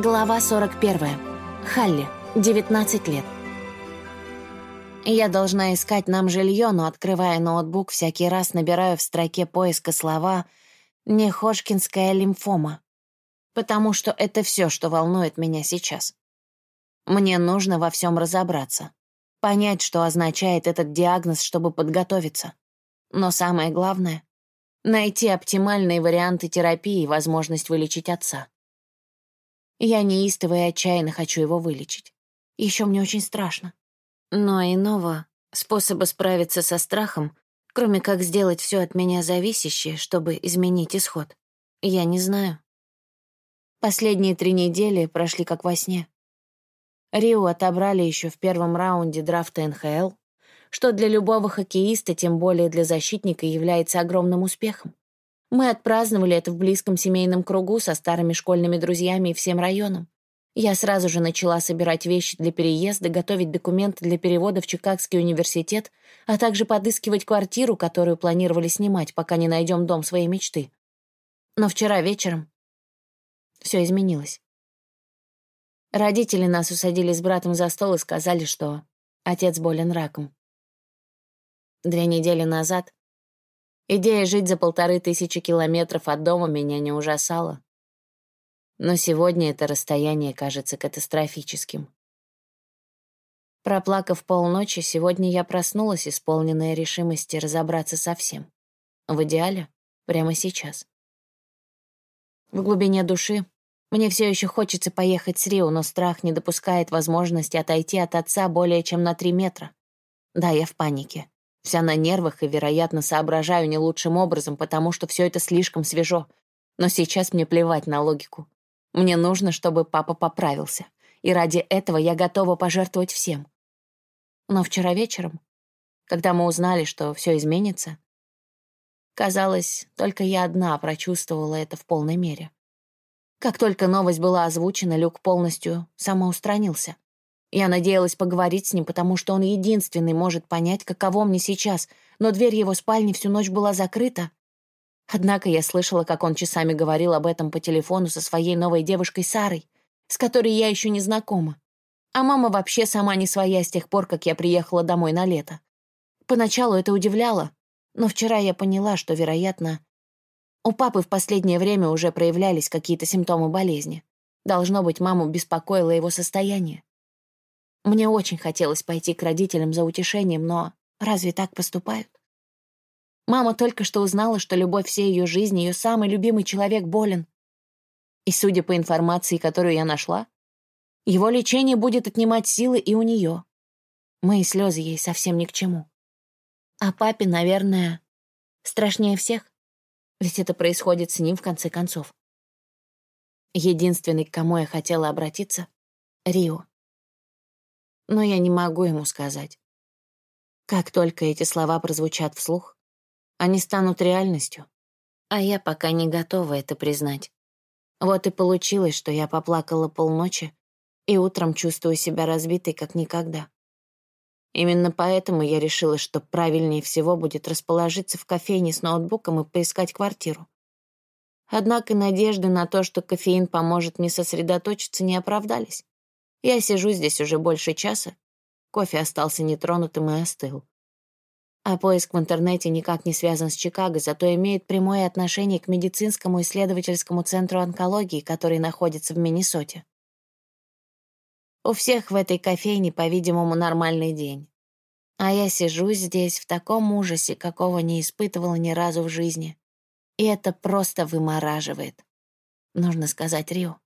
Глава 41. Халли, 19 лет. Я должна искать нам жилье, но, открывая ноутбук, всякий раз набираю в строке поиска слова «нехошкинская лимфома», потому что это все, что волнует меня сейчас. Мне нужно во всем разобраться, понять, что означает этот диагноз, чтобы подготовиться. Но самое главное — найти оптимальные варианты терапии и возможность вылечить отца. Я неистово и отчаянно хочу его вылечить. Еще мне очень страшно. Но иного способа справиться со страхом, кроме как сделать все от меня зависящее, чтобы изменить исход, я не знаю. Последние три недели прошли как во сне. Рио отобрали еще в первом раунде драфта НХЛ, что для любого хоккеиста, тем более для защитника, является огромным успехом. Мы отпраздновали это в близком семейном кругу со старыми школьными друзьями и всем районом. Я сразу же начала собирать вещи для переезда, готовить документы для перевода в Чикагский университет, а также подыскивать квартиру, которую планировали снимать, пока не найдем дом своей мечты. Но вчера вечером все изменилось. Родители нас усадили с братом за стол и сказали, что отец болен раком. Две недели назад Идея жить за полторы тысячи километров от дома меня не ужасала. Но сегодня это расстояние кажется катастрофическим. Проплакав полночи, сегодня я проснулась, исполненная решимости разобраться со всем. В идеале, прямо сейчас. В глубине души мне все еще хочется поехать с Рио, но страх не допускает возможности отойти от отца более чем на три метра. Да, я в панике. Вся на нервах и, вероятно, соображаю не лучшим образом, потому что все это слишком свежо. Но сейчас мне плевать на логику. Мне нужно, чтобы папа поправился. И ради этого я готова пожертвовать всем. Но вчера вечером, когда мы узнали, что все изменится, казалось, только я одна прочувствовала это в полной мере. Как только новость была озвучена, Люк полностью самоустранился. Я надеялась поговорить с ним, потому что он единственный может понять, каково мне сейчас, но дверь его спальни всю ночь была закрыта. Однако я слышала, как он часами говорил об этом по телефону со своей новой девушкой Сарой, с которой я еще не знакома. А мама вообще сама не своя с тех пор, как я приехала домой на лето. Поначалу это удивляло, но вчера я поняла, что, вероятно, у папы в последнее время уже проявлялись какие-то симптомы болезни. Должно быть, маму беспокоило его состояние. Мне очень хотелось пойти к родителям за утешением, но разве так поступают? Мама только что узнала, что любовь всей ее жизни, ее самый любимый человек болен. И судя по информации, которую я нашла, его лечение будет отнимать силы и у нее. Мои слезы ей совсем ни к чему. А папе, наверное, страшнее всех, ведь это происходит с ним в конце концов. Единственный, к кому я хотела обратиться — Рио но я не могу ему сказать. Как только эти слова прозвучат вслух, они станут реальностью, а я пока не готова это признать. Вот и получилось, что я поплакала полночи и утром чувствую себя разбитой, как никогда. Именно поэтому я решила, что правильнее всего будет расположиться в кофейне с ноутбуком и поискать квартиру. Однако надежды на то, что кофеин поможет мне сосредоточиться, не оправдались. Я сижу здесь уже больше часа. Кофе остался нетронутым и остыл. А поиск в интернете никак не связан с Чикаго, зато имеет прямое отношение к медицинскому исследовательскому центру онкологии, который находится в Миннесоте. У всех в этой кофейне, по-видимому, нормальный день. А я сижу здесь в таком ужасе, какого не испытывала ни разу в жизни. И это просто вымораживает. Нужно сказать Рио.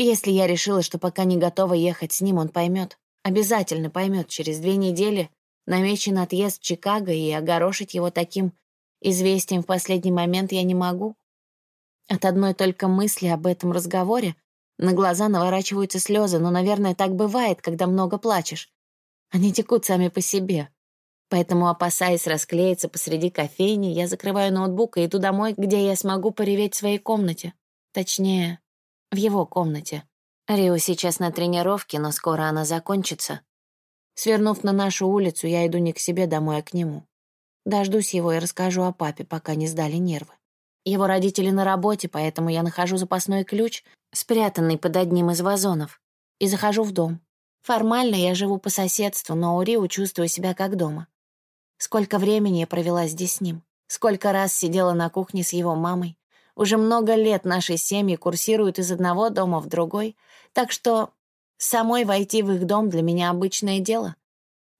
Если я решила, что пока не готова ехать с ним, он поймет. Обязательно поймет. Через две недели намечен отъезд в Чикаго, и огорошить его таким известием в последний момент я не могу. От одной только мысли об этом разговоре на глаза наворачиваются слезы, но, наверное, так бывает, когда много плачешь. Они текут сами по себе. Поэтому, опасаясь расклеиться посреди кофейни, я закрываю ноутбук и иду домой, где я смогу пореветь в своей комнате. Точнее, в его комнате. Рио сейчас на тренировке, но скоро она закончится. Свернув на нашу улицу, я иду не к себе домой, а к нему. Дождусь его и расскажу о папе, пока не сдали нервы. Его родители на работе, поэтому я нахожу запасной ключ, спрятанный под одним из вазонов, и захожу в дом. Формально я живу по соседству, но у Рио чувствую себя как дома. Сколько времени я провела здесь с ним. Сколько раз сидела на кухне с его мамой. Уже много лет наши семьи курсируют из одного дома в другой, так что самой войти в их дом для меня обычное дело.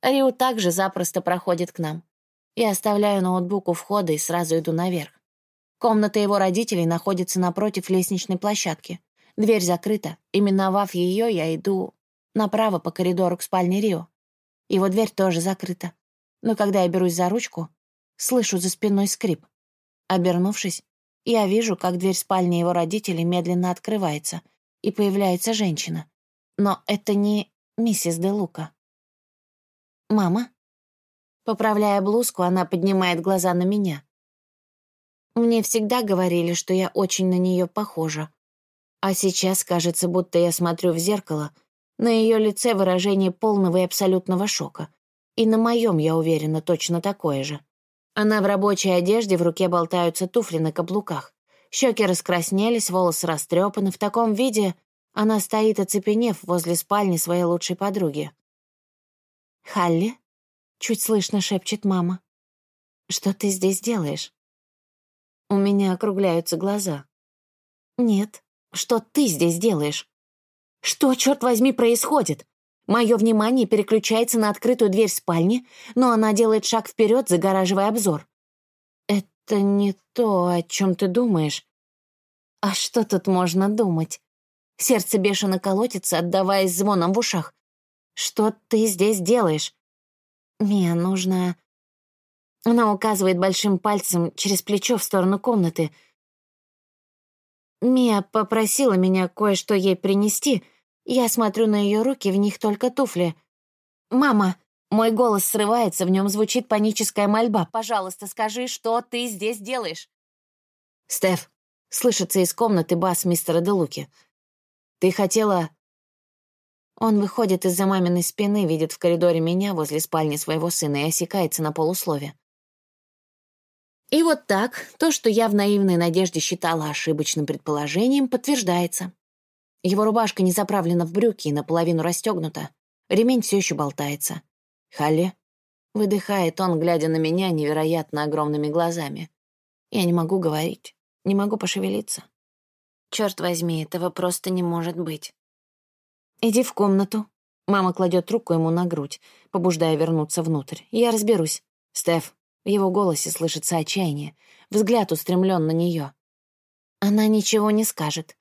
Рио также запросто проходит к нам. Я оставляю ноутбук у входа и сразу иду наверх. Комната его родителей находится напротив лестничной площадки. Дверь закрыта, и миновав ее, я иду направо по коридору к спальне Рио. Его дверь тоже закрыта. Но когда я берусь за ручку, слышу за спиной скрип. Обернувшись, я вижу, как дверь спальни его родителей медленно открывается, и появляется женщина. Но это не миссис Де Лука. «Мама?» Поправляя блузку, она поднимает глаза на меня. Мне всегда говорили, что я очень на нее похожа. А сейчас кажется, будто я смотрю в зеркало. На ее лице выражение полного и абсолютного шока. И на моем, я уверена, точно такое же. Она в рабочей одежде, в руке болтаются туфли на каблуках. Щеки раскраснелись, волосы растрепаны. В таком виде она стоит, оцепенев возле спальни своей лучшей подруги. «Халли?» — чуть слышно шепчет мама. «Что ты здесь делаешь?» У меня округляются глаза. «Нет, что ты здесь делаешь? Что, черт возьми, происходит? Мое внимание переключается на открытую дверь спальни, но она делает шаг вперед, загораживая обзор. Это не то, о чем ты думаешь. А что тут можно думать? Сердце бешено колотится, отдаваясь звоном в ушах. Что ты здесь делаешь? Мне нужно... Она указывает большим пальцем через плечо в сторону комнаты — Мия попросила меня кое-что ей принести. Я смотрю на ее руки, в них только туфли. «Мама!» Мой голос срывается, в нем звучит паническая мольба. «Пожалуйста, скажи, что ты здесь делаешь?» «Стеф!» — слышится из комнаты бас мистера Делуки. «Ты хотела...» Он выходит из-за маминой спины, видит в коридоре меня возле спальни своего сына и осекается на полуслове. И вот так, то, что я в наивной надежде считала ошибочным предположением, подтверждается. Его рубашка не заправлена в брюки и наполовину расстегнута. Ремень все еще болтается. «Халли?» — выдыхает он, глядя на меня невероятно огромными глазами. Я не могу говорить, не могу пошевелиться. Черт возьми, этого просто не может быть. «Иди в комнату». Мама кладет руку ему на грудь, побуждая вернуться внутрь. «Я разберусь. Стеф, в его голосе слышится отчаяние, взгляд устремлен на нее. Она ничего не скажет.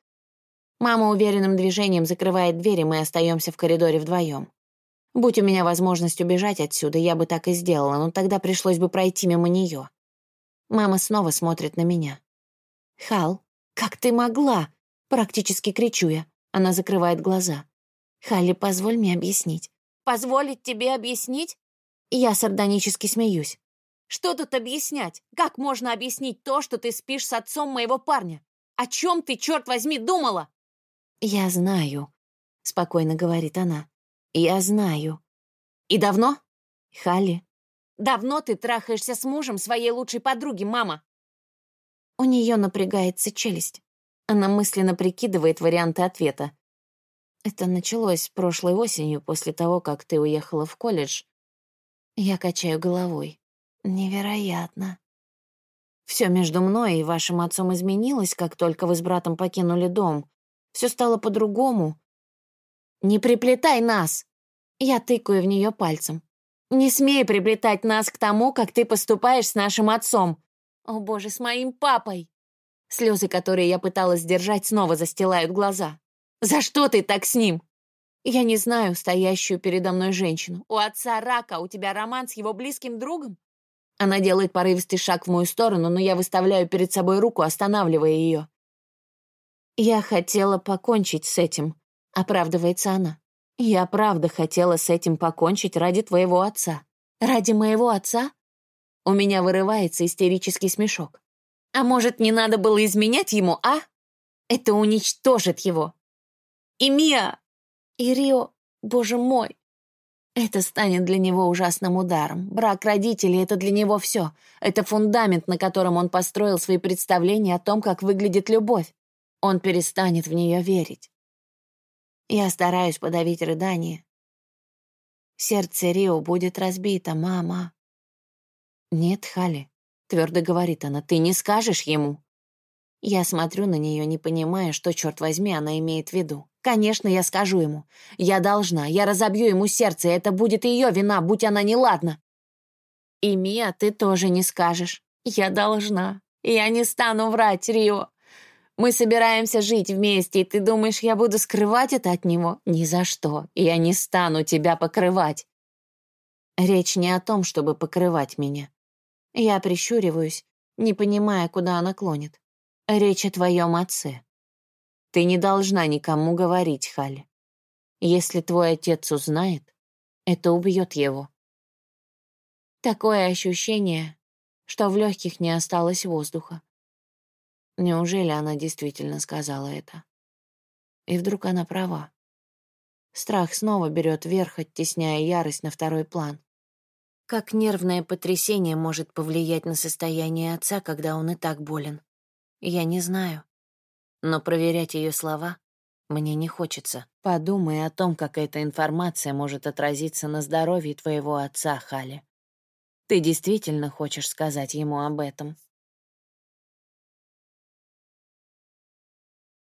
Мама уверенным движением закрывает дверь, и мы остаемся в коридоре вдвоем. Будь у меня возможность убежать отсюда, я бы так и сделала, но тогда пришлось бы пройти мимо нее. Мама снова смотрит на меня. «Хал, как ты могла?» Практически кричу я. Она закрывает глаза. «Халли, позволь мне объяснить». «Позволить тебе объяснить?» Я сардонически смеюсь. Что тут объяснять? Как можно объяснить то, что ты спишь с отцом моего парня? О чем ты, черт возьми, думала?» «Я знаю», — спокойно говорит она. «Я знаю». «И давно?» «Халли». «Давно ты трахаешься с мужем своей лучшей подруги, мама?» У нее напрягается челюсть. Она мысленно прикидывает варианты ответа. Это началось прошлой осенью, после того, как ты уехала в колледж. Я качаю головой. Невероятно. Все между мной и вашим отцом изменилось, как только вы с братом покинули дом. Все стало по-другому. Не приплетай нас! Я тыкаю в нее пальцем. Не смей приплетать нас к тому, как ты поступаешь с нашим отцом. О, боже, с моим папой! Слезы, которые я пыталась сдержать, снова застилают глаза. За что ты так с ним? Я не знаю стоящую передо мной женщину. У отца рака, у тебя роман с его близким другом? Она делает порывистый шаг в мою сторону, но я выставляю перед собой руку, останавливая ее. «Я хотела покончить с этим», — оправдывается она. «Я правда хотела с этим покончить ради твоего отца. Ради моего отца?» У меня вырывается истерический смешок. «А может, не надо было изменять ему, а? Это уничтожит его!» «И Мия!» «И Рио, боже мой!» Это станет для него ужасным ударом. Брак родителей — это для него все. Это фундамент, на котором он построил свои представления о том, как выглядит любовь. Он перестанет в нее верить. Я стараюсь подавить рыдание. Сердце Рио будет разбито, мама. Нет, Хали, твердо говорит она, ты не скажешь ему. Я смотрю на нее, не понимая, что, черт возьми, она имеет в виду. Конечно, я скажу ему. Я должна, я разобью ему сердце, и это будет ее вина, будь она неладна. И Мия, ты тоже не скажешь. Я должна. Я не стану врать, Рио. Мы собираемся жить вместе, и ты думаешь, я буду скрывать это от него? Ни за что. Я не стану тебя покрывать. Речь не о том, чтобы покрывать меня. Я прищуриваюсь, не понимая, куда она клонит. Речь о твоем отце. Ты не должна никому говорить, Халли. Если твой отец узнает, это убьет его. Такое ощущение, что в легких не осталось воздуха. Неужели она действительно сказала это? И вдруг она права. Страх снова берет верх, оттесняя ярость на второй план. Как нервное потрясение может повлиять на состояние отца, когда он и так болен? Я не знаю. Но проверять ее слова мне не хочется. Подумай о том, как эта информация может отразиться на здоровье твоего отца, Хали. Ты действительно хочешь сказать ему об этом?